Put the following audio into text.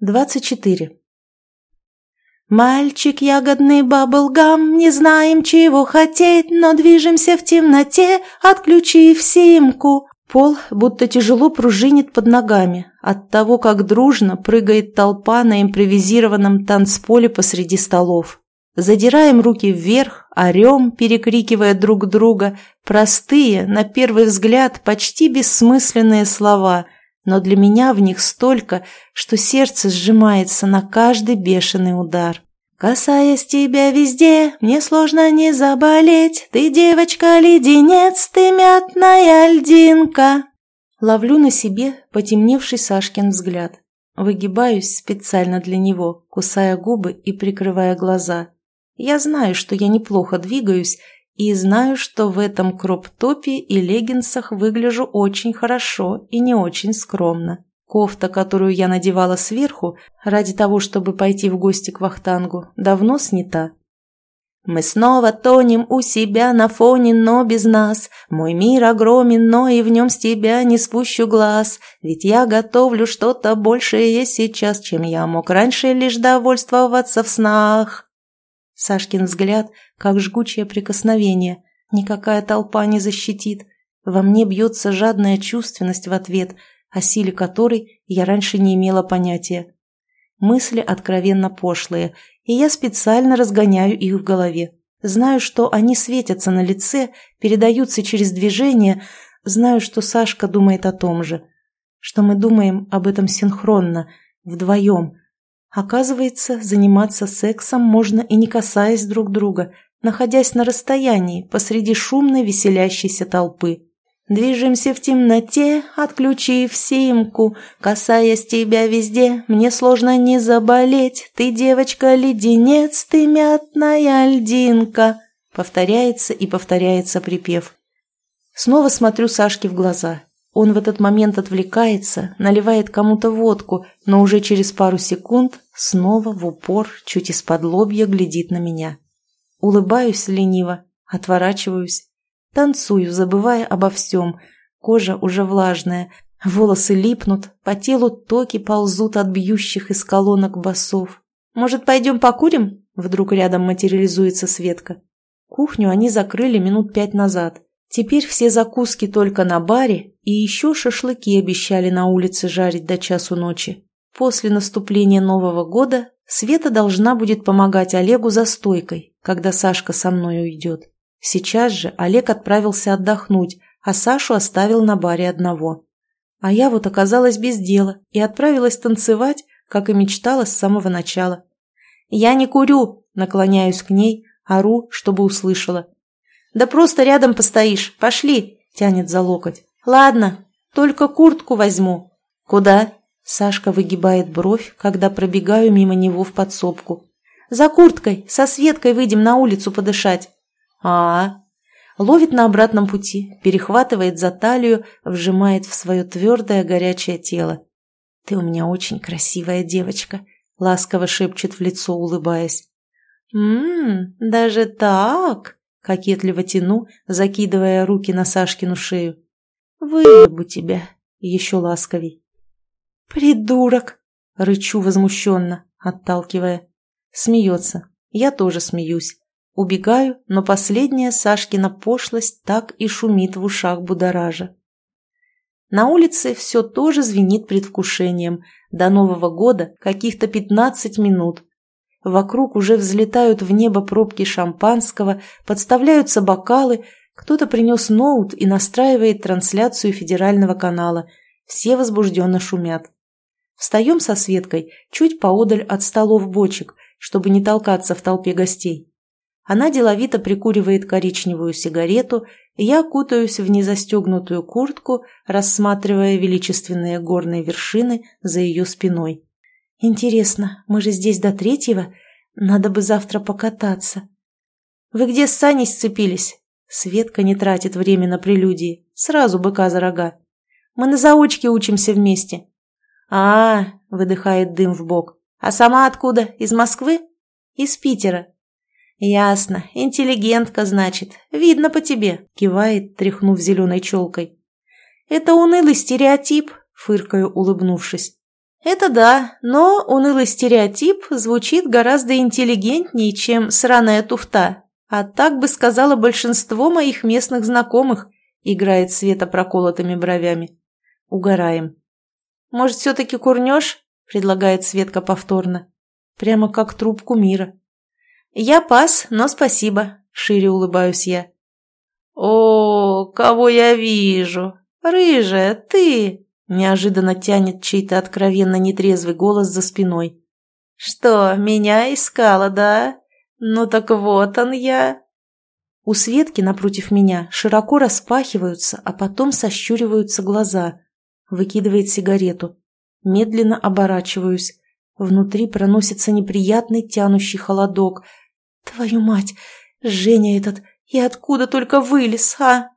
24. Мальчик ягодный баблгам, не знаем, чего хотеть, но движемся в темноте, отключив симку. Пол будто тяжело пружинит под ногами от того, как дружно прыгает толпа на импровизированном танцполе посреди столов. Задираем руки вверх, орем, перекрикивая друг друга, простые, на первый взгляд, почти бессмысленные слова – но для меня в них столько, что сердце сжимается на каждый бешеный удар. «Касаясь тебя везде, мне сложно не заболеть. Ты девочка-леденец, ты мятная льдинка». Ловлю на себе потемневший Сашкин взгляд. Выгибаюсь специально для него, кусая губы и прикрывая глаза. Я знаю, что я неплохо двигаюсь, и знаю, что в этом кроп-топе и леггинсах выгляжу очень хорошо и не очень скромно. Кофта, которую я надевала сверху, ради того, чтобы пойти в гости к Вахтангу, давно снята. Мы снова тонем у себя на фоне, но без нас. Мой мир огромен, но и в нем с тебя не спущу глаз. Ведь я готовлю что-то большее сейчас, чем я мог раньше лишь довольствоваться в снах. Сашкин взгляд, как жгучее прикосновение. Никакая толпа не защитит. Во мне бьется жадная чувственность в ответ, о силе которой я раньше не имела понятия. Мысли откровенно пошлые, и я специально разгоняю их в голове. Знаю, что они светятся на лице, передаются через движение, знаю, что Сашка думает о том же, что мы думаем об этом синхронно, вдвоем – Оказывается, заниматься сексом можно и не касаясь друг друга, находясь на расстоянии посреди шумной веселящейся толпы. Движемся в темноте, отключив симку, касаясь тебя везде, мне сложно не заболеть. Ты девочка-леденец, ты мятная льдинка. Повторяется и повторяется припев. Снова смотрю Сашке в глаза он в этот момент отвлекается, наливает кому-то водку, но уже через пару секунд снова в упор, чуть из-под лобья, глядит на меня. Улыбаюсь лениво, отворачиваюсь, танцую, забывая обо всем. Кожа уже влажная, волосы липнут, по телу токи ползут от бьющих из колонок басов. «Может, пойдем покурим?» Вдруг рядом материализуется Светка. Кухню они закрыли минут пять назад. Теперь все закуски только на баре, и еще шашлыки обещали на улице жарить до часу ночи. После наступления Нового года Света должна будет помогать Олегу за стойкой, когда Сашка со мной уйдет. Сейчас же Олег отправился отдохнуть, а Сашу оставил на баре одного. А я вот оказалась без дела и отправилась танцевать, как и мечтала с самого начала. «Я не курю!» – наклоняюсь к ней, ору, чтобы услышала. «Да просто рядом постоишь. Пошли!» – тянет за локоть. «Ладно, только куртку возьму». «Куда?» – Сашка выгибает бровь, когда пробегаю мимо него в подсобку. «За курткой, со Светкой выйдем на улицу подышать». А, -а, а Ловит на обратном пути, перехватывает за талию, вжимает в свое твердое горячее тело. «Ты у меня очень красивая девочка», — ласково шепчет в лицо, улыбаясь. «Ммм, даже так?» Кокетливо тяну, закидывая руки на Сашкину шею. «Выебу тебя!» Еще ласковей. «Придурок!» Рычу возмущенно, отталкивая. Смеется. Я тоже смеюсь. Убегаю, но последняя Сашкина пошлость так и шумит в ушах будоража. На улице все тоже звенит предвкушением. До Нового года каких-то пятнадцать минут. Вокруг уже взлетают в небо пробки шампанского, подставляются бокалы, кто-то принес ноут и настраивает трансляцию федерального канала. Все возбужденно шумят. Встаем со Светкой чуть поодаль от столов бочек, чтобы не толкаться в толпе гостей. Она деловито прикуривает коричневую сигарету, и я кутаюсь в незастегнутую куртку, рассматривая величественные горные вершины за ее спиной. Интересно, мы же здесь до третьего? Надо бы завтра покататься. Вы где с Саней сцепились? Светка не тратит время на прелюдии. Сразу быка за рога. Мы на заочке учимся вместе. А, -а, -а выдыхает дым в бок. А сама откуда? Из Москвы? Из Питера. Ясно. Интеллигентка, значит. Видно по тебе, кивает, тряхнув зеленой челкой. Это унылый стереотип, фыркаю, улыбнувшись. Это да, но унылый стереотип звучит гораздо интеллигентнее, чем сраная туфта. А так бы сказала большинство моих местных знакомых, играет Света проколотыми бровями. Угораем. Может, все-таки курнешь? предлагает Светка повторно. Прямо как трубку мира. Я пас, но спасибо, шире улыбаюсь я. О, кого я вижу? Рыжая, ты! Неожиданно тянет чей-то откровенно нетрезвый голос за спиной. «Что, меня искала, да? Ну так вот он я!» У Светки напротив меня широко распахиваются, а потом сощуриваются глаза. Выкидывает сигарету. Медленно оборачиваюсь. Внутри проносится неприятный тянущий холодок. «Твою мать! Женя этот! И откуда только вылез, а?»